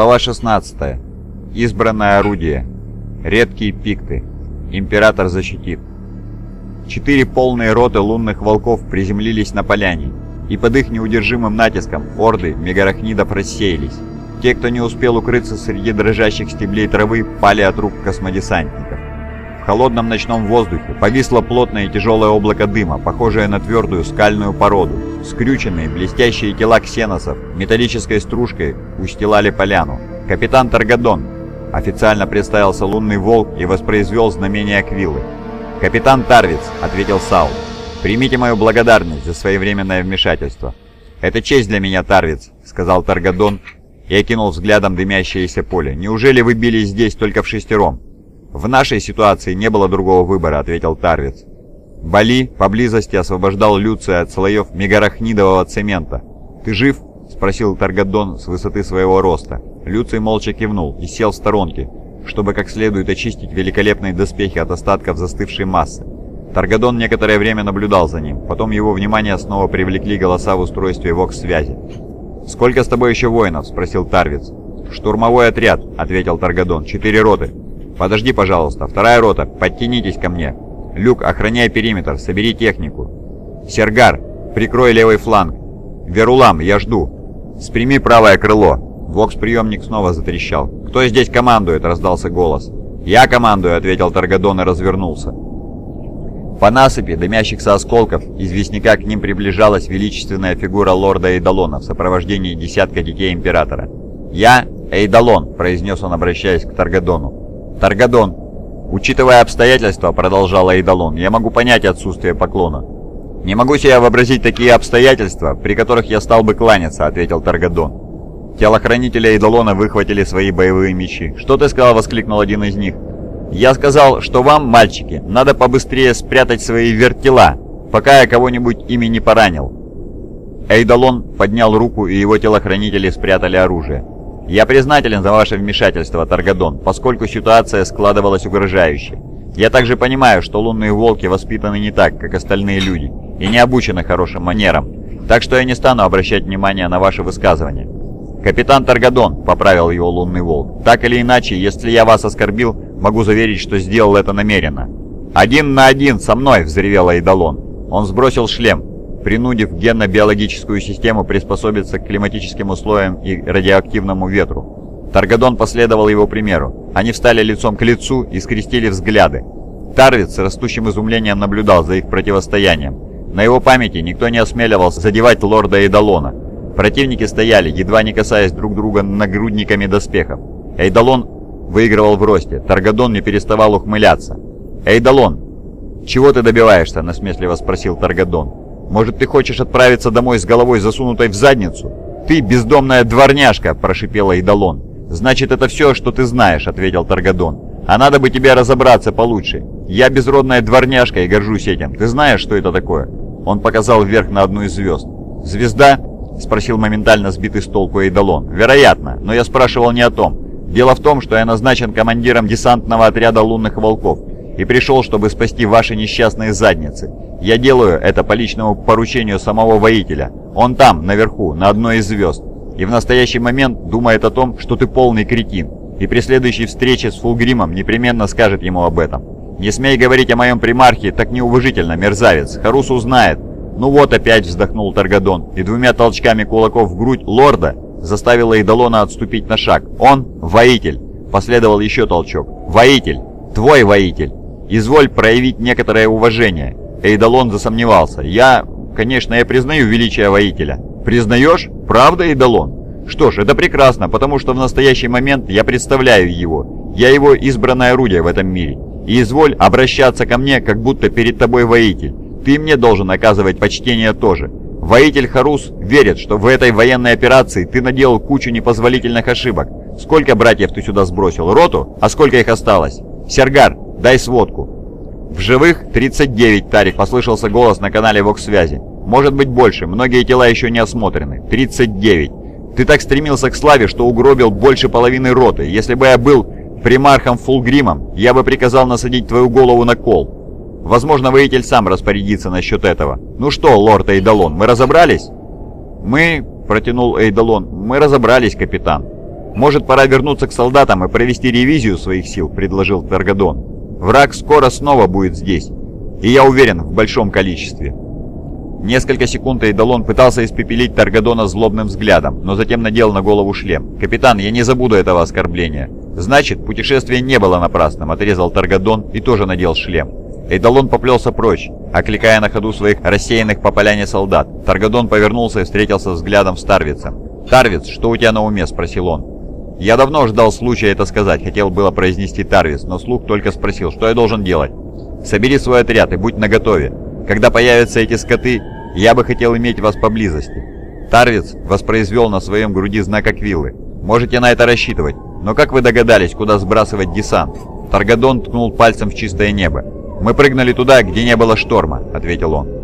Глава 16. Избранное орудие. Редкие пикты. Император защитит. Четыре полные роты лунных волков приземлились на поляне, и под их неудержимым натиском орды мегарахнидов рассеялись. Те, кто не успел укрыться среди дрожащих стеблей травы, пали от рук космодесантников. В холодном ночном воздухе повисло плотное тяжелое облако дыма, похожее на твердую скальную породу. Скрюченные, блестящие тела ксеносов металлической стружкой устилали поляну. «Капитан Таргадон!» Официально представился лунный волк и воспроизвел знамение Аквилы. «Капитан Тарвиц!» — ответил Саул. «Примите мою благодарность за своевременное вмешательство». «Это честь для меня, Тарвиц», — сказал Таргадон и окинул взглядом дымящееся поле. «Неужели вы бились здесь только в шестером?» «В нашей ситуации не было другого выбора», — ответил Тарвиц. Бали поблизости освобождал Люция от слоев мегарахнидового цемента. «Ты жив?» — спросил Таргадон с высоты своего роста. Люций молча кивнул и сел в сторонке, чтобы как следует очистить великолепные доспехи от остатков застывшей массы. Таргадон некоторое время наблюдал за ним, потом его внимание снова привлекли голоса в устройстве ВОКС-связи. «Сколько с тобой еще воинов?» — спросил Тарвиц. «Штурмовой отряд», — ответил Таргадон. «Четыре роты. «Подожди, пожалуйста. Вторая рота, подтянитесь ко мне. Люк, охраняй периметр, собери технику. Сергар, прикрой левый фланг. Верулам, я жду. Сприми правое крыло». Вокс-приемник снова затрещал. «Кто здесь командует?» — раздался голос. «Я командую», — ответил Таргадон и развернулся. По насыпи дымящихся осколков известняка к ним приближалась величественная фигура лорда Эйдалона в сопровождении десятка детей Императора. «Я Эйдалон», — произнес он, обращаясь к Таргадону. «Таргадон, учитывая обстоятельства, — продолжал Эйдалон, — я могу понять отсутствие поклона». «Не могу себе вообразить такие обстоятельства, при которых я стал бы кланяться», — ответил Таргадон. Телохранители Эйдалона выхватили свои боевые мечи. «Что ты сказал?» — воскликнул один из них. «Я сказал, что вам, мальчики, надо побыстрее спрятать свои вертела, пока я кого-нибудь ими не поранил». Эйдалон поднял руку, и его телохранители спрятали оружие. «Я признателен за ваше вмешательство, Таргадон, поскольку ситуация складывалась угрожающе. Я также понимаю, что лунные волки воспитаны не так, как остальные люди, и не обучены хорошим манерам, так что я не стану обращать внимания на ваши высказывания». «Капитан Таргадон», — поправил его лунный волк, — «так или иначе, если я вас оскорбил, могу заверить, что сделал это намеренно». «Один на один со мной!» — взревел Айдалон. Он сбросил шлем, принудив генно-биологическую систему приспособиться к климатическим условиям и радиоактивному ветру. Таргадон последовал его примеру. Они встали лицом к лицу и скрестили взгляды. Тарвиц с растущим изумлением наблюдал за их противостоянием. На его памяти никто не осмеливался задевать лорда Эйдалона. Противники стояли, едва не касаясь друг друга нагрудниками доспехов. Эйдалон выигрывал в росте, Таргадон не переставал ухмыляться. «Эйдалон, чего ты добиваешься?» – насмешливо спросил Таргадон. Может, ты хочешь отправиться домой с головой засунутой в задницу?» «Ты бездомная дворняжка!» – прошипела Идолон. «Значит, это все, что ты знаешь», – ответил Таргадон. «А надо бы тебе разобраться получше. Я безродная дворняжка и горжусь этим. Ты знаешь, что это такое?» Он показал вверх на одну из звезд. «Звезда?» – спросил моментально сбитый с толку Эйдолон. «Вероятно, но я спрашивал не о том. Дело в том, что я назначен командиром десантного отряда лунных волков и пришел, чтобы спасти ваши несчастные задницы. Я делаю это по личному поручению самого воителя. Он там, наверху, на одной из звезд. И в настоящий момент думает о том, что ты полный кретин. И при следующей встрече с Фулгримом непременно скажет ему об этом. Не смей говорить о моем примархе так неуважительно, мерзавец. Харус узнает. Ну вот опять вздохнул Таргадон, и двумя толчками кулаков в грудь лорда заставила Идолона отступить на шаг. Он – воитель. Последовал еще толчок. Воитель. Твой воитель. Изволь проявить некоторое уважение. Эйдалон засомневался. «Я, конечно, я признаю величие воителя». «Признаешь? Правда, Эйдалон?» «Что ж, это прекрасно, потому что в настоящий момент я представляю его. Я его избранное орудие в этом мире. И изволь обращаться ко мне, как будто перед тобой воитель. Ты мне должен оказывать почтение тоже. Воитель Харус верит, что в этой военной операции ты наделал кучу непозволительных ошибок. Сколько братьев ты сюда сбросил? Роту? А сколько их осталось? Сергар, дай сводку. «В живых 39, Тарик», — послышался голос на канале ВОКС-связи. «Может быть больше, многие тела еще не осмотрены. 39. Ты так стремился к славе, что угробил больше половины роты. Если бы я был примархом Фулгримом, я бы приказал насадить твою голову на кол. Возможно, воитель сам распорядится насчет этого. Ну что, лорд Эйдалон, мы разобрались?» «Мы...» — протянул Эйдалон. «Мы разобрались, капитан». «Может, пора вернуться к солдатам и провести ревизию своих сил?» – предложил Таргадон. «Враг скоро снова будет здесь, и я уверен, в большом количестве». Несколько секунд Эйдалон пытался испепелить Таргадона злобным взглядом, но затем надел на голову шлем. «Капитан, я не забуду этого оскорбления». «Значит, путешествие не было напрасным», — отрезал Таргадон и тоже надел шлем. Эйдалон поплелся прочь, окликая на ходу своих рассеянных по поляне солдат. Таргадон повернулся и встретился взглядом с Тарвицем. «Тарвиц, что у тебя на уме?» — спросил он. «Я давно ждал случая это сказать», — хотел было произнести Тарвиц, но слух только спросил, что я должен делать. «Собери свой отряд и будь наготове. Когда появятся эти скоты, я бы хотел иметь вас поблизости». Тарвиц воспроизвел на своем груди знак Аквиллы. «Можете на это рассчитывать. Но как вы догадались, куда сбрасывать десант?» Таргадон ткнул пальцем в чистое небо. «Мы прыгнули туда, где не было шторма», — ответил он.